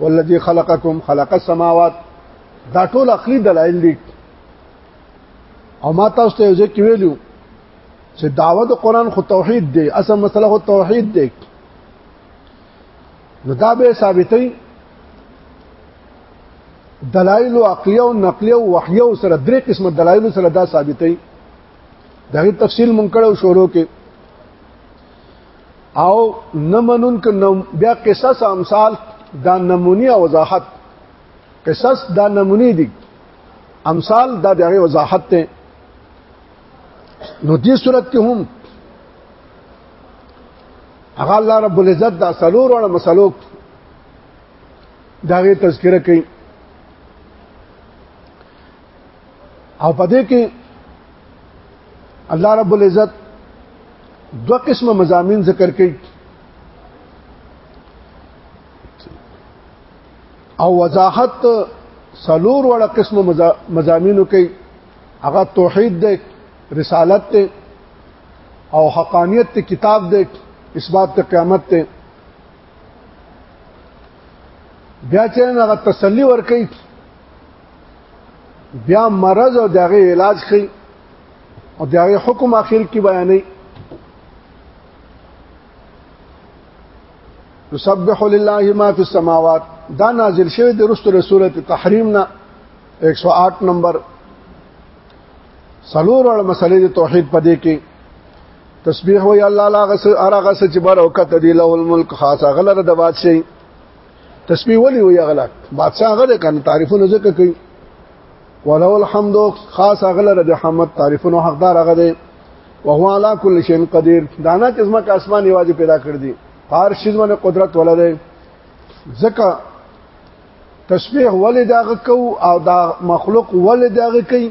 والذي خلقكم خلق السماوات دا ټول عقلي دلایل دي او ما تاسو ته ځکه ویلو چې دعوت قرآن خو توحید دی اصل مسله خو توحید دی نو دا به ثابتې دلایل عقلیه او نقلیه او وحیه سره درې قسمه دلایل سره دا ثابتې دغه تفصیل مونږ کړو شروع کې او نه منون ک بیا قصص امثال دا نمونی او وضاحت قصص دا نمونی دي امثال دا دغه وضاحت ته نو دې صورت کې هم هغه الله رب العزت دا سلور او مسلوک داغه تذکرہ کوي او په دې کې الله رب العزت دو قسمه مزامین ذکر کړي او وضاحت سلور وړه قسمه مزامینو کې هغه توحید دی رسالت دی او حقانیت ته کتاب دی اثبات ته قیامت ته بیا چې هغه تسلی ورکړي بیا مرض او دغه علاج کوي او دغه حکم اخر کې بیانې يسبح لله ما في السماوات دا نازل شوی د رسول رسوله تحریم نه 108 نمبر سلور ول مسلې د توحید په دې کې تسبیح وی الله لا غس ارغس چې بر او کته دی له الملک خاصه غلره د بادشاہي تسبیح ولی وی غلا بادشاہ غره کنه تعریفونه ذکر کوي ولو الحمد خاص غله د حمد تعریفونه حقدار هغه دی وهو علا کل شین قدیر دانا چې زما اسمان یوازې پیدا کړ دي هر شي زما قدرت ولده ځکه تسبیح ولې داغه کو او دا مخلوق ولې داغه کوي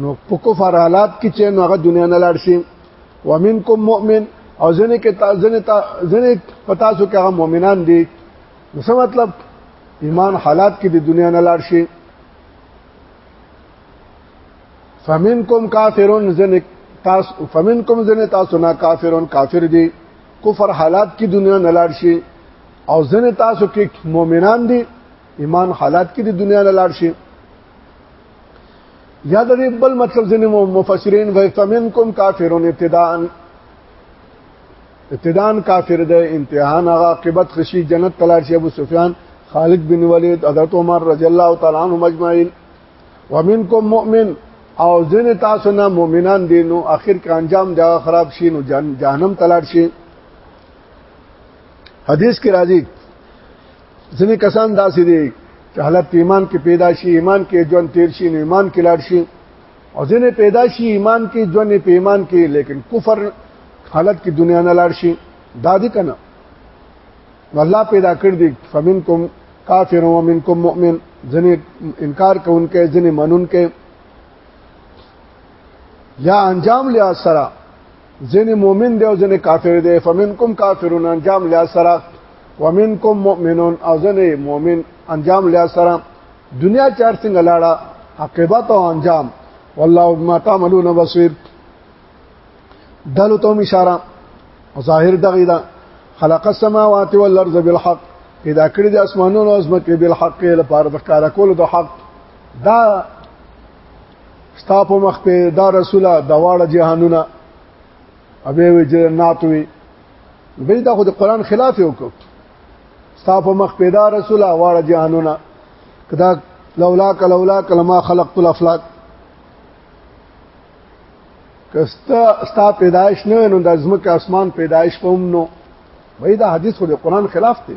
نو په کفر حالات کې چې نو هغه دنیا نه لاړ شي ومنکم مؤمن او ځنه کې تا ځنه تا ځنه پتا سو کې هغه مؤمنان دي نو څه مطلب ایمان حالات کې د دنیا نه لاړ شي فمنکم کافرون ځنه تاسو فمنکم ځنه تاسو نه کافرون کافر دي کفر حالات کې دنیا نه لاړ شي او ځنه تاسو کې مؤمنان دي ایمان حالات کې د دنیا نه لاړ شي یا د دې بل مطلب ځنه مفسرین وای فمنکم کافرون ابتداءن ابتداءن کافر ده امتحان هغه عاقبت خشي جنت تلار شي ابو سفیان خالد بن ولید حضرت عمر رضی الله تعالی عنهم اجمعین ومنکم مؤمن او ځین تاسو نه مؤمنان دي نو اخر کې انجام دا خراب شي نو جهنم تلار شي حدیث کې راځي ځینې کسان داسې دي چې حالت ایمان کې پیدا شي ایمان کې ژوند تیر شي نو ایمان کې لاړ شي او ځینې پیدا شي ایمان کې ژوند په ایمان کې لیکن کفر حالت کې دنیا نه لاړ شي دا دي کنه الله پیدا کړ دي فمنکم کافر و منکم مؤمن ځنې انکار کوونکې ځنې منونکې یا انجام لیا سره ځنې مؤمن دی او ځنې کافر دی فمنکم کافرون انجام لا سره ومنکم مؤمنون او ځنې مؤمن انجام لا سره دنیا چار څنګه لاړه عاقبت او انجام والله بما تعملون بصير دلو ته اشاره ظاهر دغه دا خلق السماوات والارض بالحق پیدا کړی د اسمانونو او زمکه بالحق لپاره د کار کولو د حق دا ستا په مخ په دا رسوله د واړه جهانونه ابه وی جنات وی به دا خو د قران خلاف یو کو ستا په مخ په دا رسوله واړه جهانونه کدا لولا کلولا کلمہ خلقت الافلاک کستا ستا پیدایش نه نو د ازمکه اسمان پیدایش پوم نو وای دا حدیث خو د قران خلاف دی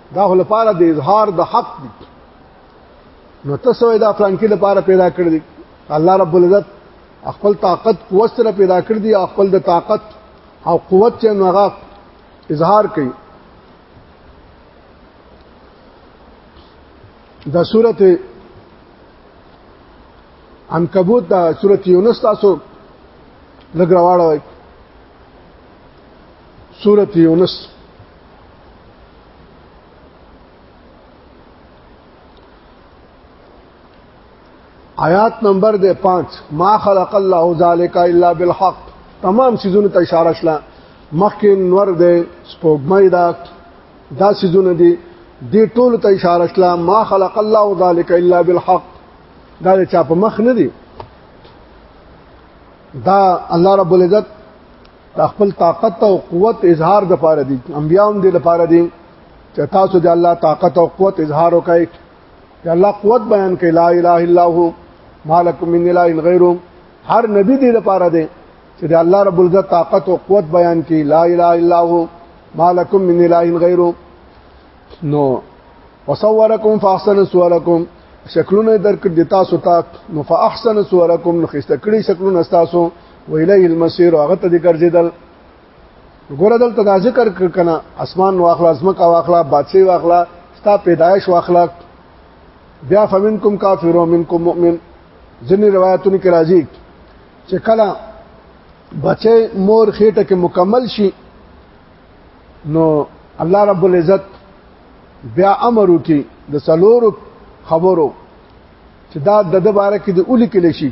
دا خو لپاره د اظهار د حق دی نو تاسو دا پلان کې لپاره پیدا کړی دی الله رب العزت خپل طاقت قوت سره پیدا کړی دی خپل د طاقت او قوت چې هغه اظهار کوي د سورته عنکبوت د سورته یونس تاسو لګراواړوي سورته یونس آیات نمبر دے پانچ ما خلق الله ذالک الا بالحق تمام سيزونه ته اشاره شله مخکې نور دے سپوږمۍ دا دا سيزونه دي دې ټول ته اشاره شله ما خلق الله ذالک الا بالحق دا چا په مخ نه دي دا الله رب العزت دا خپل طاقت او قوت اظهار د پاره دي انبیا هم د لپاره دي چې تاسو د الله طاقت او قوت اظهار وکړئ چې الله قوت بیان کړي لا اله الا هو مالکم من اله غیره هر نبی دی لپاره دی چې د الله رب العزت طاقت او قوت بیان کړي لا اله الا هو مالکم من اله غیره نو وصورکم فاحسن صورکم شکلونه درک د تاسو ته نو فاحسن صورکم نو خسته کړی شکلونه تاسو ویلی المسیر هغه ته دي ګرځیدل ګوره دلته دا ذکر کنه اسمان واخلا ازمکا واخلا بادشاہي واخلا ستا پیدایش واخلا بیا فمنکم کافر و منکم مؤمن ځنی روایتونو کې راځي چې کله بچي مور خېټه کې مکمل شي نو الله رب العزت بیا امر وکي د سلورو خبرو چې دا د دبارک د اولی کې لشي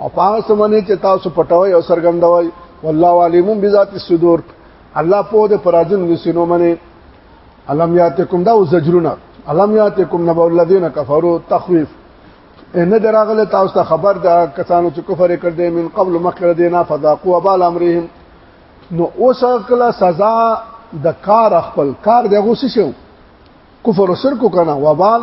او پاغه سمنه چې تاسو پټوي او سرګندوي والله علیم بذات الصدور الله په دې پراجن وسینو منه علم یاتکم دا زجرنا علم یاتکم نبو الذین کفروا تخویف ان دراغله تاسو ته خبر ده کسانو چې کفر کړ دې من قبل مخکره دینا فذاقوا وبال امرهم نو اوس کله سزا د کار خپل کار دغه څه شو کفر سر کو کنه وبال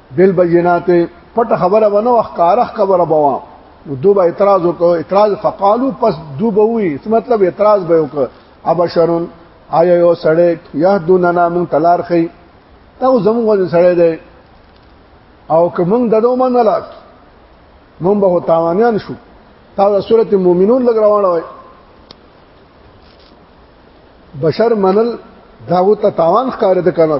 بل بینات پټ خبره ونه وخکاره خبره بوا نو دوی به اعتراض وکړو اعتراض فقالو پس دوی به وی څه مطلب اعتراض به وکړو ابشرون آیا یو سړی یهدوننا من تلار خي دا زموږ سړی دی او که موږ ددو منله موږ به تاوانیان شو تا د سورته مؤمنون لګ روانه وای بشر منل داوته تاوان ښکارې د کنه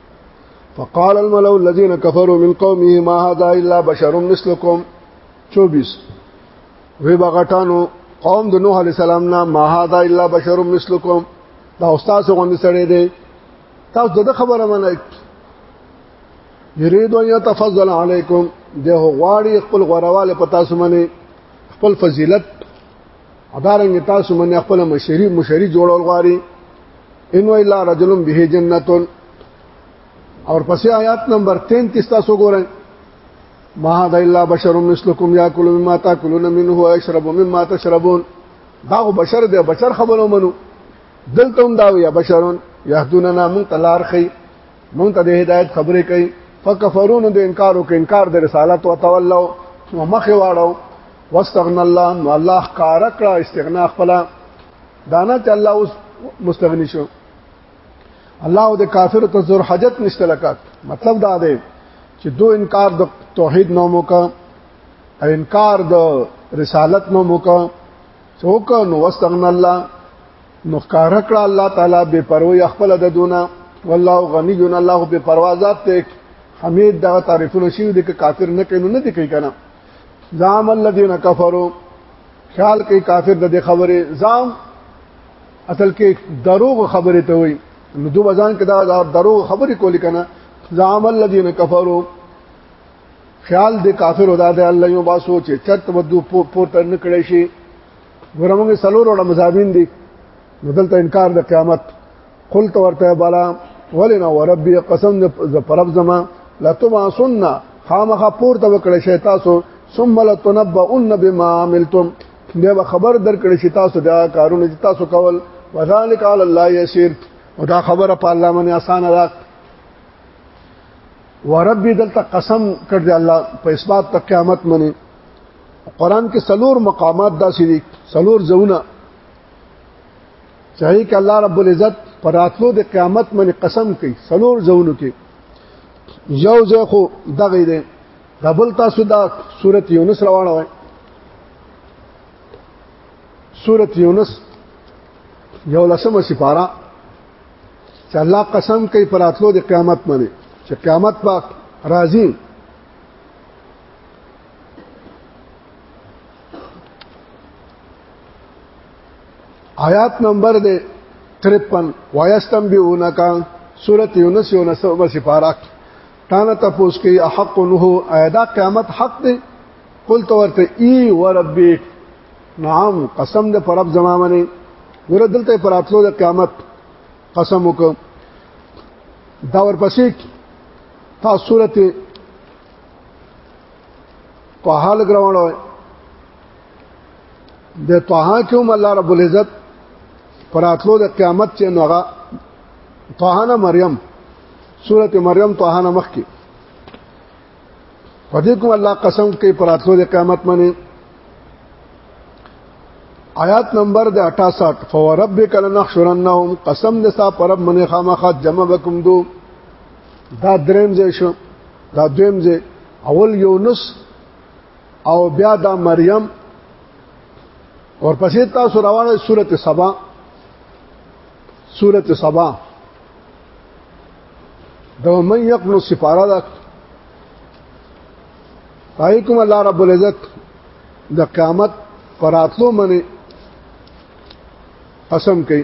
فقال الملأ الذين كفروا من قومه ما هذا الا بشر مثلكم 24 وی بغټانو قوم د نوح علی السلام نه ما هذا الا بشر مثلكم دا استاد غوندي سره دی تاسو دغه خبره منئ یرید ان يتفضل علیکم د غواړي خپل غورواله پتا سمنه خپل فضیلت ادارنګ تاسو باندې خپل مشری مشری جوړول غواړي انو الا رجل به جنتون اور پسې آیات نمبر 33 تاسو ګورئ ما هذا الا بشر مثلكم ياكل مما تاكلون منه ويشرب مما تشربون دا بشر دی بشر خبرو منو دلته هم دا وی بشرون يهدوننا من تلار خي مونږ ته د هدایت خبرې کوي فکفرون د انکار او انکار د رسالت او تولوا ومخ واړو واستغنا الله نو الله ښکارا کړه استغنا خپل دانا چې الله اوس مستغنی شو الله او د کافر ته زور حاجت نشته لکات مطلب دا دی چې دو انکار د توحید نو موکا انکار د رسالت نو موکا څوک نو واستغنا الله نو ښکارا کړه الله تعالی بے پروا خپل د دونه والله غنی جن الله بے پروا ذات ته حمید دا تعریفونه شي د کافر نه کینو نه دی کوي کنه زام الذين كفروا خیال کې کافر د خبره زام اصل کې دروغ خبره ته وي نو دوه ځان کې دا دروغ خبره کولی کنه زام الذين كفروا خیال د کافر ادا د الله یو با سوچ چت ودو پورته نکړې شي ورمغه سلور وړ مزابین دي بدلته انکار د قیامت قلت ورته بالا ولنا وربي قسم ز پرب زما لا تما سننا خامخ پور ته وکړی شي تاسو ثم لتنبؤن بما عملتم بیا به خبر درکړی شي تاسو دا کارونه چې تاسو کول وذالک علی الله یسیر او دا خبره په الله باندې آسان ده وربي دلته قسم کړ دی الله په اثبات ته قیامت منی قران کې سلور مقامات داسې دي سلور زونه چاہی ک الله رب العزت پراتلو د قیامت منی قسم کوي سلور زونو کې یو ځای خو دغه دی دبل تاسو دا سورت یونس روانه وای سورت یونس یو لسمه سپاره چې الله قسم کوي پر اتلو د قیامت باندې چې قیامت پاک راځي آیات نمبر دې 53 وایستم بیونک سورۃ یونس یونس او سفارک تانه تاسو کې حق نه ایدا قیامت حق دی قل تو ورته ای وربی نعم قسم دې پر رب زما باندې ور دلته پر اتلو د قیامت قسم وک دا ورپسې تا سورته په حال ګراوړو د طه کې هم الله رب العزت پراتلو د قیامت چې نوغه طه نه مریم سورته مریم طه نه مخ کې پدې کوم الله قسم کوي پراتلو د قیامت باندې آیات نمبر د 68 فوربک لنحشرنهم قسم د سا پرب منه خامخات جمع بكم دو دا دریم ځای شو دا دویم ځای اول یونس او بیا دا مریم اور پسې تاسو روانه سورته سبا سورته سبا د من یقنو سفاره ده پای کوم الله رب العزت د قیامت پراتلو منی قسم کوي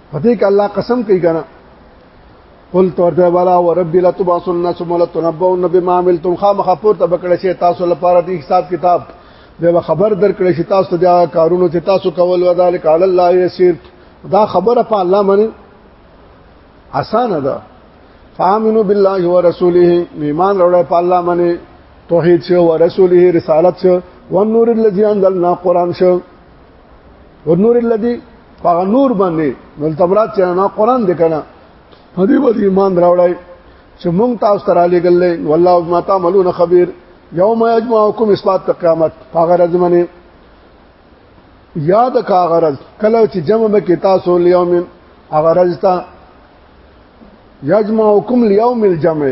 پدې کې الله قسم کوي کنه قل تورته والا ورب لا تبعثن ثم لا تنبؤن بما عملتم خامخ پور ته بکړه شي تاسو لپاره د حساب کتاب به خبر درکړي شي تاسو د کارونو چې تاسو کول وذالک علی الله یسیر دا خبره په الله باندې اسانه ده فامنوا بالله ورسوله ایمان راوړل په الله باندې توحید شو ورسوله رسالت شو والنور الذي انزلنا قران شو ور نور الذي هغه نور باندې نو تمرات چې نه قران دې کنه هدي به ایمان راوړای چې مونږ تاسو ته را لېګلې والله ما تعملون خبير یوم یجمعکم اثبات قیامت هغه ورځ باندې یاد کا غرض کله چې جمع به کې تاسو لیوم هغه ورځ ته یجمعکم لیوم الجمع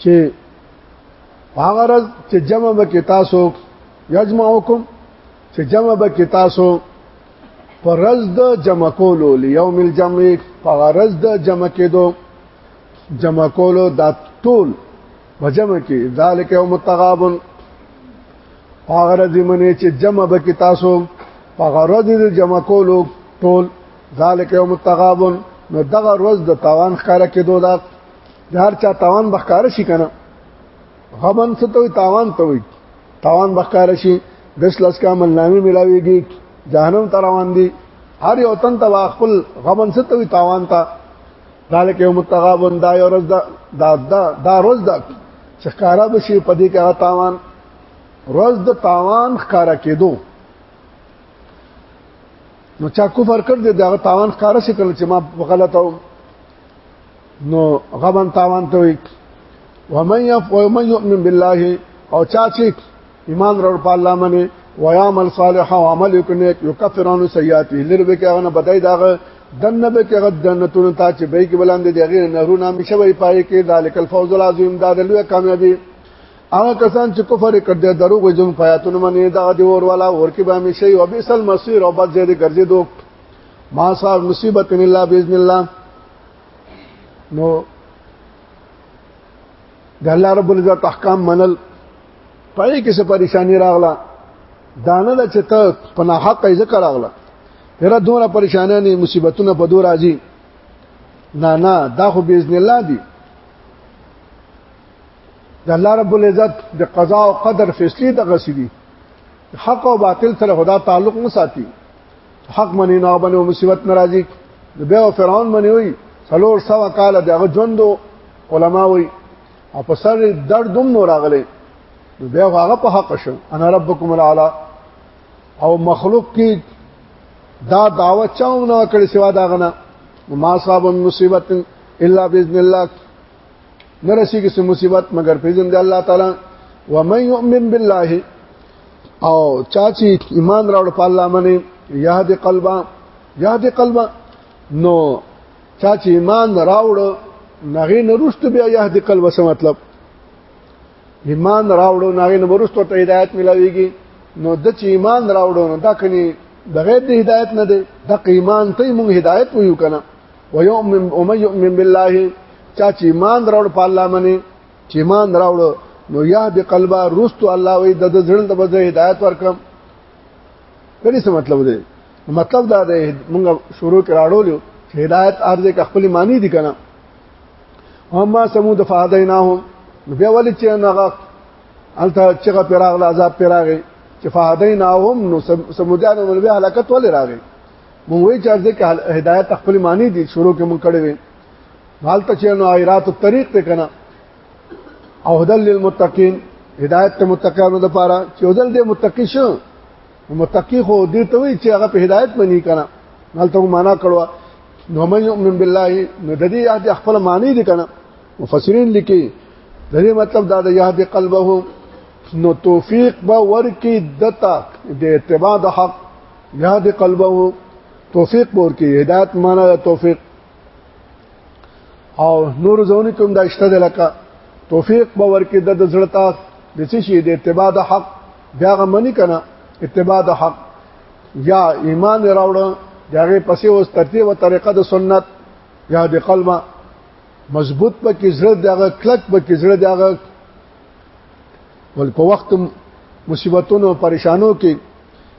چې هغه ورځ چې جمع به کې تاسو یجمعکم چې جمع به کې تاسو پر رز د جمع کولو لیوم الجمع پر رز د جمع کېدو جمع کولو دا ټول په جمع کې ذالک یوم التغابن هغه رز منې چې جمع به کې تاسو پر رز د جمع کولو ټول ذالک یوم التغابن نو دغه روز د تاوان ښکارا کېدو دا هر چا تاوان بخکار شي کنه غبن څه ته تاوان ته وي تاوان بخکار شي دس لس کا ملنامي ملاويږي جهنم ته روان دي هر یو تن ته خپل غبن څه ته تاوان ته ذالک یوم التغابن دا یو ورځ دا دا دا, دا ورځ دا چې ښکارا بشي په دې کې تاوان ورځ د تاوان ښکارا کېدو نو چا کفر کړ دې دا تاوان ښکارا شي کړل چې ما غلط او نو غبن تاوان ته وي ومن يف ومن يؤمن بالله او چا چې ایمان ور په الله باندې ويعمل صالحا وعمل يكنيك يكفر عنه سيئاته لربه کې هغه بدای داغه دنه به کې هغه جنتونو ته چې به کې بلاندې دی غیر نهرونه همیشه وي پای کې ذالک الفوز العظیم دا د لوی کامیابی هغه کسان چې کفر کړ دي دروغ جون پیاتونه باندې دا دی ور والا ور کې به همیشه او بیسل مسیر او بد زیاده ګرځي دوه ما صاحب مصیبت من الله باذن الله نو د الله رب العزت احکام منل پای کې څه پریشانی راغله دانه د چې ته پناه حق یې ذکر راغله یره دومره پریشانه نه مصیبتونه په دور راځي نه نه دا خو باذن الله دی د الله رب العزت د قضا او قدر فیصله د غسیدي حق او باطل سره خدا تعلق نه ساتي حق منی نه باندې مصیبت ناراضي بیا فرعون منی وي څلور سو کال دغه ژوندو علما وي او په سر درد دوم نور راغلي نو بیا هغه په حق شو انا ربکم الاعلى او مخلوق کې دا دعوت چاو نه کړی سوا دا غنه ما صاحب مصیبت الا باذن الله نرسی کې مصیبت مگر په اذن الله تعالی ومن يؤمن بالله او چا چې ایمان راوړ په الله باندې یاد قلبا یاد قلبا نو چا چې ایمان راوړ نغې نرشت بیا یاد قلبا څه مطلب ایمان راوړ نغې نرشت ته هدایت ملاويږي نو د چې ایمان راوړ نو دا کني بغیر د هدایت نه دی د ایمان ته موږ هدایت ویو کنه ويؤمن ومن يؤمن بالله چا چې ایمان راوړ په الله باندې چې مان راوړو نو یا د قلبا رستو الله وی د ځړن د بده هدایت ورکم کله څه مطلب دی مطلب دا دی موږ شروع کراړو چې هدایت ارزه ک خپل معنی دي کنه اما سمود فهدیناهم بیا ولې چې هغه الته چې پیراغ عذاب پیراغه چې فهدیناهم نو سمودانو ول به هلاکت ولې راغی مونږ وی چې ارزه ک هدایت خپل معنی دي شروع کې مونږ کړی حالت چې نو غیرات الطريق ته کنه او هدل للمتقین هدایت ته متقینو د پاره چې هدل دې متقی شو متقی خو دې ته وی چې هغه په هدایت باندې کنه حالت مو معنا کړو نو من یؤمن بالله نو د دې یاد خپل معنی دي کنه مفسرین لیکي د دې مطلب دا د یاد قلبه نو توفیق به ورکی دتا د اتباع د حق یاد قلبه توفیق ورکی هدایت معنا د توفیق او نور ځونی کوم دا اشته د لکه توفیق به ورکې د زړه تاس د څه شي د اتباع د حق بیا غمنی کنه اتباع د حق یا ایمان راوړ دغه پسې اوس ترتیب او طریقه د سنت یا د قلمه مضبوط به کې زړه دغه کلک به کې زړه دغه ول په وخت مصیبتونو پریشانو کې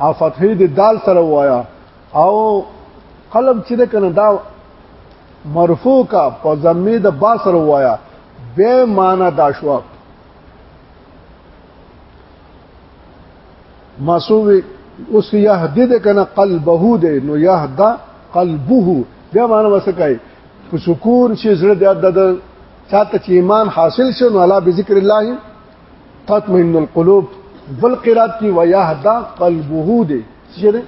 او فتحې د دال سره وایا او قلم چې ده کنه دا مرفوع کا په ضمه د با سره وایا به معنا دا شو مسوي اوس یهدی ده کنه قلبه ده نو یهدا قلبه بیا معنا وسکای په سکون چې زړه د چاته چې ایمان حاصل شون الله بذکر الله تطمئن القلوب بل قرات کې ويهدا قلبه دې څه دې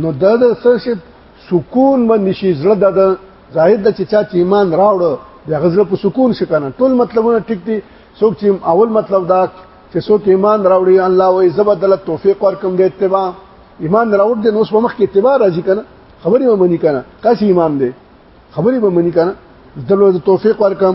نو د د سرشت سکون باندې شي زړه د ظاهر د چې چا چې ایمان راوړ د غزل په سکون شي کنه ټول مطلبونه ټیک دي څوک چې اول مطلب دا چې څوک ایمان راوړي الله او زبدل توفیق ورکم دې اتباع ایمان راوړ دې نو سمخ کې اتباع راځي کنه خبرې به منی کنه کاسي ایمان دې خبرې به منی کنه دلو توفیق ورکم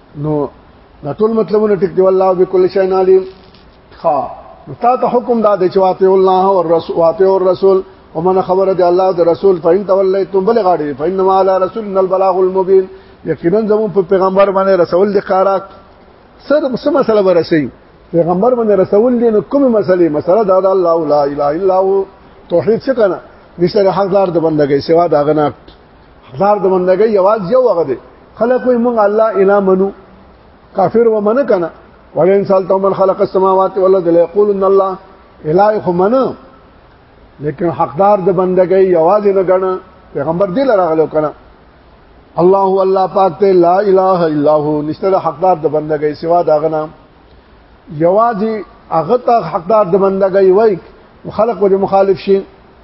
نو دا ټول مطلبونه ټیک دی والله بكل شيء عليم خا نو تا ته حکم دا دی چې واته الله او رسول واته او رسول ومن خبر دی الله او رسول فإن توليتم بل غاډي فإنما على رسولنا البلاغ المبين یقینا زمون په پیغمبر باندې رسول دی قارا سر څه مسله ورسي پیغمبر باندې رسول دی نو کومه مسله مسله دا الله لا اله الا هو توحید څه کنه نشته حق لار د بندګۍ سوا دا غنه حقدار د بندګۍ یواز یو هغه دی خلق وي مونږ الله الا منو کافر و من کنه ولئن سالت من خلق السماوات والارض ليقولن الله الا خو من لیکن حقدار د بندګۍ یواز نه غنه پیغمبر دی لراغلو کنه الله الله پاک ته لا اله الا هو نشته حقدار د بندګۍ سوا دا غنه یوازې هغه ته حقدار د بندګۍ وای خلق وجه مخالف شي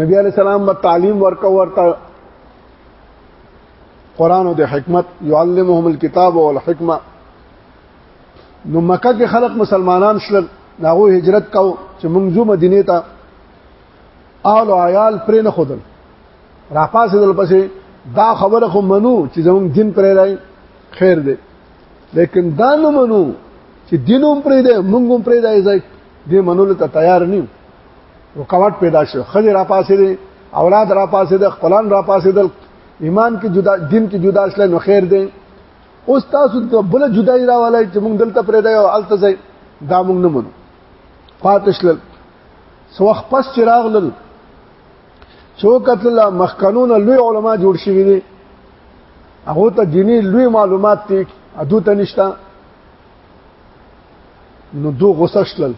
نبی علی السلام به تعلیم ورکو ورته قران او د حکمت يعلمهم الكتاب والحکمه نو مکه کې خلق مسلمانان شل ناغو هجرت کو چې موږ زو مدینه ته اهل عیال پرې نه خدل را پاسې دل پسې دا خبره خو منو چې زموږ دین پرې راي خیر دی لیکن دا نه منو چې دینوم پرې دی موږ هم پرې دی ځای دې منلو ته تیار نه رکاوټ پیدا شو خځه را پاسې دي اولاد را پاسې د خپلان را پاسې د ایمان کې جدا دین کې جدا شل نو خیر دی اوس تاسو ته بل جدای راوالای چې موږ دلته پرې دی او الته ځای دا موږ نه مونږ پاتشل سو خپل چراغلل چوکت الله مخکنون لوی علما جوړ شوی دي هغه ته دیني لوی معلومات دي ادو ته نشته نو دو غوسه شلل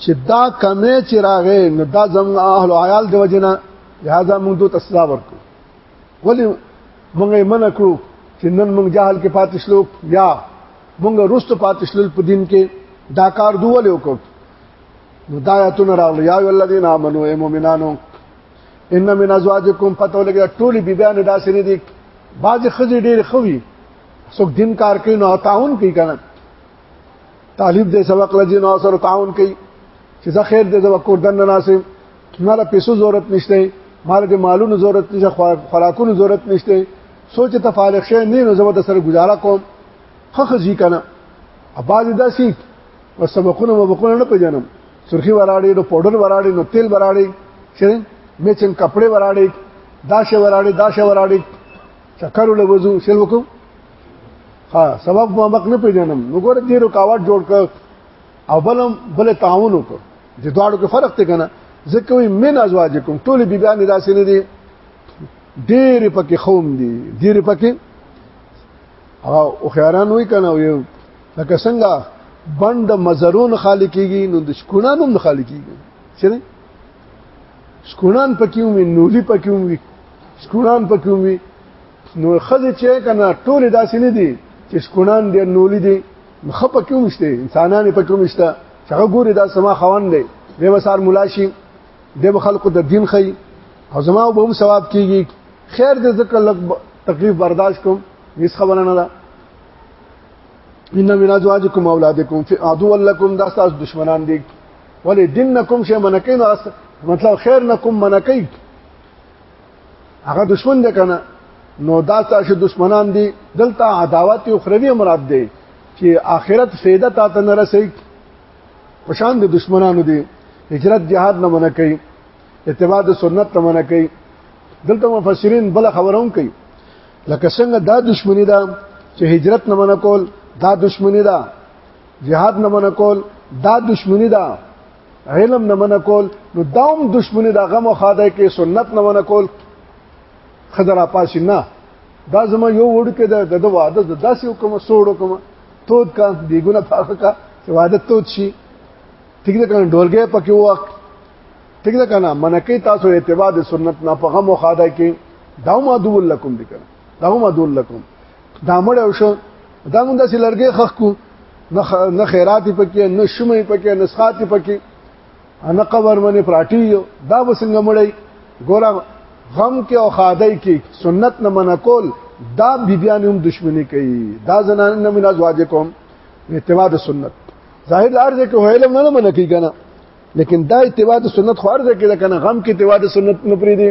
چې دا کمې چې راغې نو دا زموږ اهل عیال دی وجنه لہذا موږ دوی تسلا ورکو ولی موږ یې منع کړو چې نن موږ جهل کې پاتې شلو یا موږ رست پاتې شلل په دین کې دا کار دوه له وکړو نو دا آیتونه راغلي یا الذین آمنو ای مؤمنانو ان من ازواجکم پتو لګا ټول بیبیان دا سری دي باز خزي ډېر خوي څوک دین کار کوي نو تعاون کوي کنه طالب دې سبق لږی نو سره تعاون کوي چې زه خیر دې زما کور دن ناسم مال پیسو ضرورت نشته مال دې مالونو ضرورت نشته خوراکونو ضرورت نشته سوچ ته فارغ شې نه نو زما سره گزاره کوم خخ زی کنه اباز داسي او سبقونه مبقونه نه پېژنم سرخی وراړي نو پاوډر وراړي نو تیل وراړي چې میچن کپڑے وراړي داشه وراړي داشه وراړي چکر له وضو سل وکم ها سبب ما مخ نه پیژنم نو ګوره دې رکاوټ جوړ ک او بلم بل تعاون وک د دواړو کې فرق ته کنه ځکه وي من ازواجکم ټول بیبیان داسې نه دي ډېر پکې خوم دي ډېر پکې او خیاران وای کنه یو لکه څنګه بند مزرون خالقيږي نو د شکونانو خالقيږي چیرې سکونان پکې وي نولي پکې وي سکونان پکې وي نو خزه چې کنه ټول داسې نه دي چې سکونان دې نولي دي مخه پکې ومشته انسانان پکې ومشته چې ګوري دا سما خوان دی به وسار ملاشي د خلکو د دین خي او زما به هم ثواب کیږي خیر دې ذکر لګ تکلیف برداشت کوم هیڅ خبره نه ده ان من ازواجکم اولادکم فی عدو لکم دا تاسو دشمنان دي ولی دین نکوم شی منکی نو مطلب خیر نکوم منکی هغه دشمن ده کنه نو دا چې دشمنان دي دلته عداوت او خروی مراد دي چې آخرت فایده تا ته نه رسي پشان د دشمنانو دي هجرت جهاد نه منکی اتباع د سنت نه منکی دلته مفسرین بل خبرون کوي لکه څنګه دا دشمنی ده چې هجرت نه منکول دا دشمنی ده جهاد نه منع کول دا دشمنی ده علم نه منع کول نو داوم دشمنی دا غم خاده کې سنت نه منع کول خضر پاس نه دا زما یو وړ کې د د واده د داسې حکم سوړو کوم تود کا دیګونه پاک کا چې واده تود شي ټیک ده کنه ډولګې پکې وخت ټیک ده کنه منکې تاسو اتباع د سنت نه په غم خاده کې داوم ادو لکم دي کنه داوم ادو لکم دا مړ او شو دا موږ داسې لرګي خخ کو نه خیرات پکې نه شمه پکې نه سخات پکې ان قبر باندې پراټي یو دا وسنګ مړی ګورا غم کې او خادای کې سنت نه منکول دا بیبیان هم دشمنی کوي دا زنان نه من ازواج کوم اتباع سنت ظاهر ارز کې ویلم نه من کوي کنه لیکن دا اتباع سنت خو ارز کې کنه غم کې اتباع سنت نه پری دي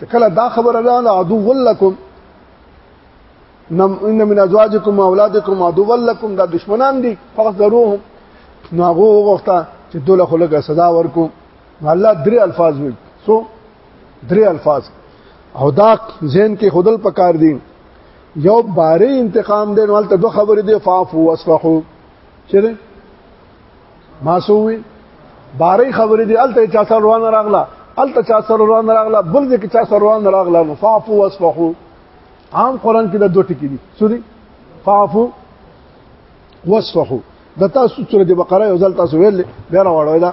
چې کله دا خبره ده نه عدو ولکم نم ان من ازواجکم و اولادکم عدو ولکم دا دشمنان دي فقط ضروهم نو هغه وغوښته چې دوله خلګه صدا ورکو الله درې الفاظ وي سو درې الفاظ او دا ذهن کې خودل پکار دي یو باره انتقام دی نو تل دوه خبرې دی فاف او اصفحو چیرې ما سووي باري خبرې دي الته چا سره روان راغله الته چا سره روان راغله بل دې کې چا سره روان راغله نو فاعفو واصفحو عام قران کې د دوه ټکي دي سوري فاعفو واصفحو د تاسو سورې د بقره یو ځل تاسو ویل بیا راوړل دا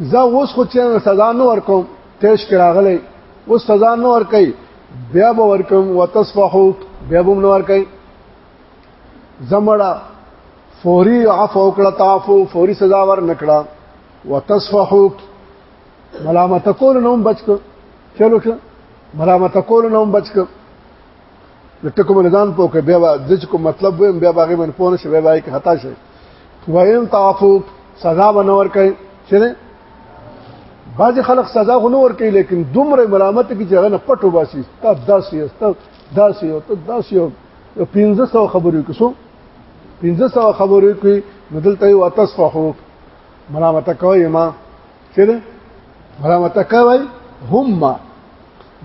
زه اوس خو چې سزا نه ورکوم تیش کراغلی اوس سزا نه ورکي بیا به ورکم وتصفحو بیا به نه ورکي زمړه فوري عفو کړه تعفو فوري سزا ور نکړه وتصفحو ملامت کول نوم بچک چلو که ملامت کول نوم بچک د ټکو باندې ځان پوه کړئ بیا د کوم مطلب ویم بیا باغې باندې پوه نشئ بیا باغې کې خطا شئ وین تعفو سزا بنور کوي چې بعض خلک سزا غو نور کوي لیکن دومره ملامت کی جګه نه پټو باسي تا داسي تا داسي او ته داسي او 1500 خبرې کوسو 1500 خبرې کوي بدلته او تصفحو ملامت کوي ما چیرې ملامت کوي هم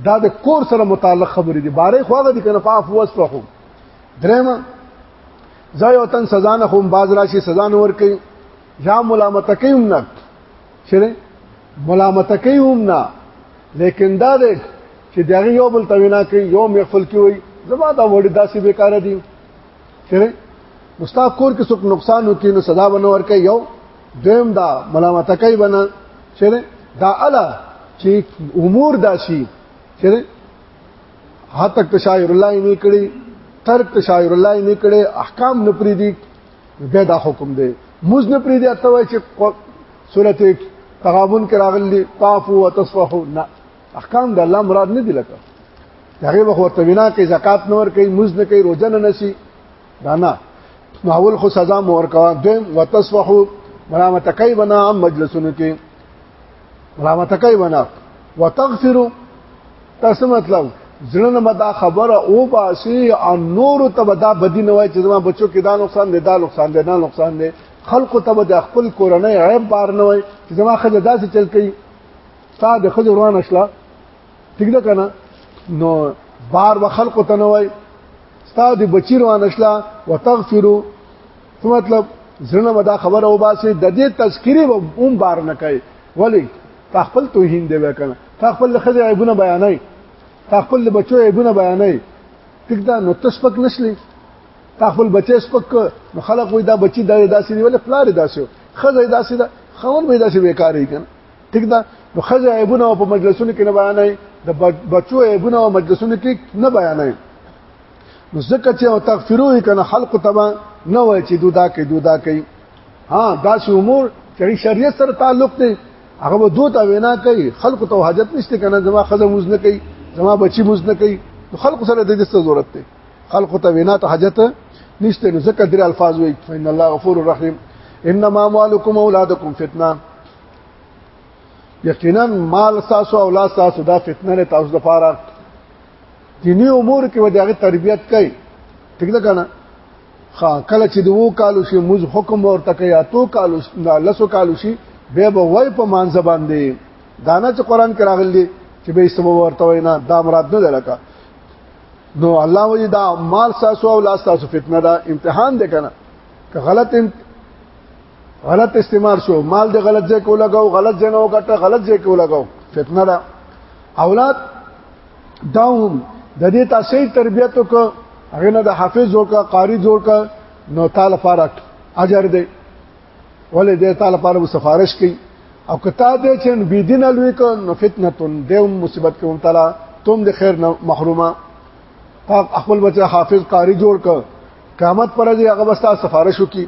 دا د کور سره متعلق خبرې دي بارې خواغه دي کنه پاف وسفهم درېما ځای او تن سزا نه هم باز راشي سزا نور کوي یا ملامت کوي هم نه چیرې ملامت کوي هم نه لیکن دا د چې دغه یو بل توینا کوي یو محفل کوي زما دا وړي داسې بیکاره دي کړي نو ستا کور کې څوک نقصان وکړي نو سزا بنو ورکه یو دیم دا ملامت کوي بنا چې دا الا چې امور داسي چې حتی تشایر الله نه کړي ترک تشایر الله نه کړي احکام نه پری دي به دا حکم دی موز نه پری دي اته وای چې سورته تغابن کې راغلي طافو وتصفحو نه احکام د الله مراد نه دي لکه هغه به ورته بنا کوي زکات نور کوي مز نه کوي روزه نه نسی دا نه نو اول خو سزا مور کا دیم وتصفحو ملامت کوي بنا عام مجلسونو کې ملامت کوي بنا وتغفروا تاسو مطلب زړه نه دا خبره او باسي او نور ته دا بدی نه وای چې زما بچو کې دا نقصان دی دا نقصان دی دا نقصان دی خلکو ته د خپل کورنۍ عیب بار نه وای چې زما خځه داسې چل کوي تا د خځه روان شلا ټیک ده کنه نو بار و خلق ته نه وای ستا د بچی روان شلا وتغفروا څه مطلب زړه ودا خبره و باسي د دې تذکری و هم بار نه کوي ولی تا خپل توهین دی وکنه تا خپل خځه عیبونه بیانای تا خپل بچو عیبونه بیانای ټیک ده نو تسبق نشلی تا خپل بچی سپک نو خلق وې دا بچی دا داسې دی ولې پلار داسې خزه داسې ده خون به داسې بیکارې کنه ټیک ده نو خځه عیبونه په مجلسونو کې نه بیانای د بچو عیبونه په مجلسونو کې نه بیانای نو ځکه چې او تغفروه کنه خلق تبا نه وای چې دودا کوي دودا کوي ها دا شی امور چې شریعت سره تعلق دی هغه به دوه تا وینا کوي خلق ته حاجت نشته کنه زما خزه موز نه کوي زما بچي موز نه کوي نو خلق سره د دې څه ضرورت دی خلق ته وینا ته حاجت نشته نو ځکه درې الفاظ وایي ان الله غفور رحیم انما اموالکم اولادکم فتنه یقینا مال تاسو او لاس تاسو دا فتنه نه تاسو د پاره دینی امور کې وداغه تربیت کوي ټیک ده کنه خا کله چې دوه کالو شي موز حکم ورته کوي اتو کالو لسو کالو شي به به وای په مان زبان دی دانا چې قران کې راغلي چې به سبب ورته وینا دا مراد نه درکا نو الله وی دا مال تاسو او لاس تاسو فتنه دا امتحان دی کنه که غلط غلط استعمال شو مال دې غلط ځای کو لګاو غلط ځای نه وکټه غلط ځای کو لګاو فتنه ده اولاد دا هم د دې تاسو تربيت وک هغه نه د حافظ جوړ کا قاری جوړ کا نو تعالی فارق اجر دې ولې دې تعالی لپاره سفارش کړي او کته دې چې بی دین الوی کو نو فتنه تون دې مصیبت کوم تعالی تم دې خیر نه محرومه خپل بچا حافظ قاری جوړ کا قیامت پر دې هغه بستا سفارش وکړي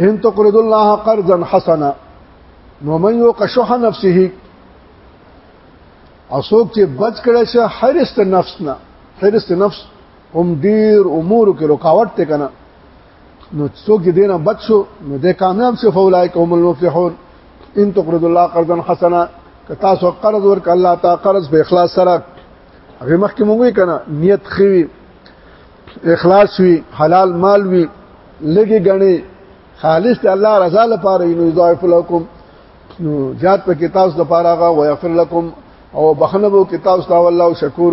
ان تقرض الله قرضا حسنا نو من یو قشح نفسه او څوک چې بچ کړي شه حرس ته نفس نه حرس ته نفس هم ډیر امور کې رکاوټ ته کنه نو څوک دې نه بچ شو نو دې کامیاب شو فولای کوم المفلحون ان تقرض الله قرضا حسنا که تاسو قرض ورک الله تعالی قرض به اخلاص سره هغه مخکې مونږ کنه نیت خوي اخلاص وي حلال مال وي لګي غني خالص الله رضا لپاره نو ضعف لكم نو زیات په کتاب د پاره غا ويغفر لكم او بخنه بو کتاب ستا والله شکور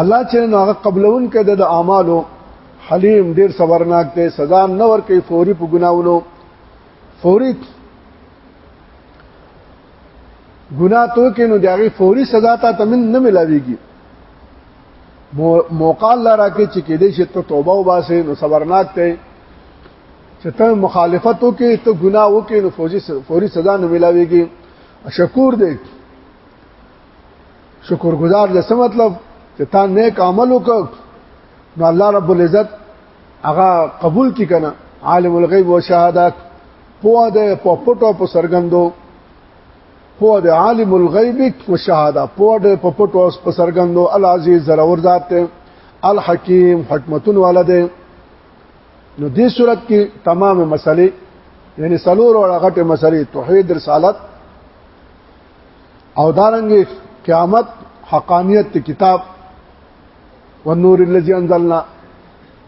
الله چې هغه قبلون کده د اعمالو حلیم ډیر صبرناک دی سزا نه ور کوي فوري په ګناونو فوري ګناه تو کې نو دغه فوري سزا ته تمن نه ملاويږي موقع الله راکې چې کې دې چې ته توبه وباسې نو صبرناک ته چې ته مخالفت وکې ته ګناه وکې نو فوري فوري سزا نه ملاويږي شکور دې شکر گزار دې څه مطلب چې تا نیک عمل وکړ نو الله رب العزت هغه قبول کی کنه عالم الغیب و شهادت پوه ده په پټو په سرګندو پوه ده عالم الغیب و شهاده پوه ده په پټو په سرګندو العزیز زرور ذات ته الحکیم حکمتون والده نو دې صورت کې تمام مسلې یعنی سلور او غټه مسلې توحید رسالت او دارنګ قیامت حقانیت کتاب والنور الذي انزلنا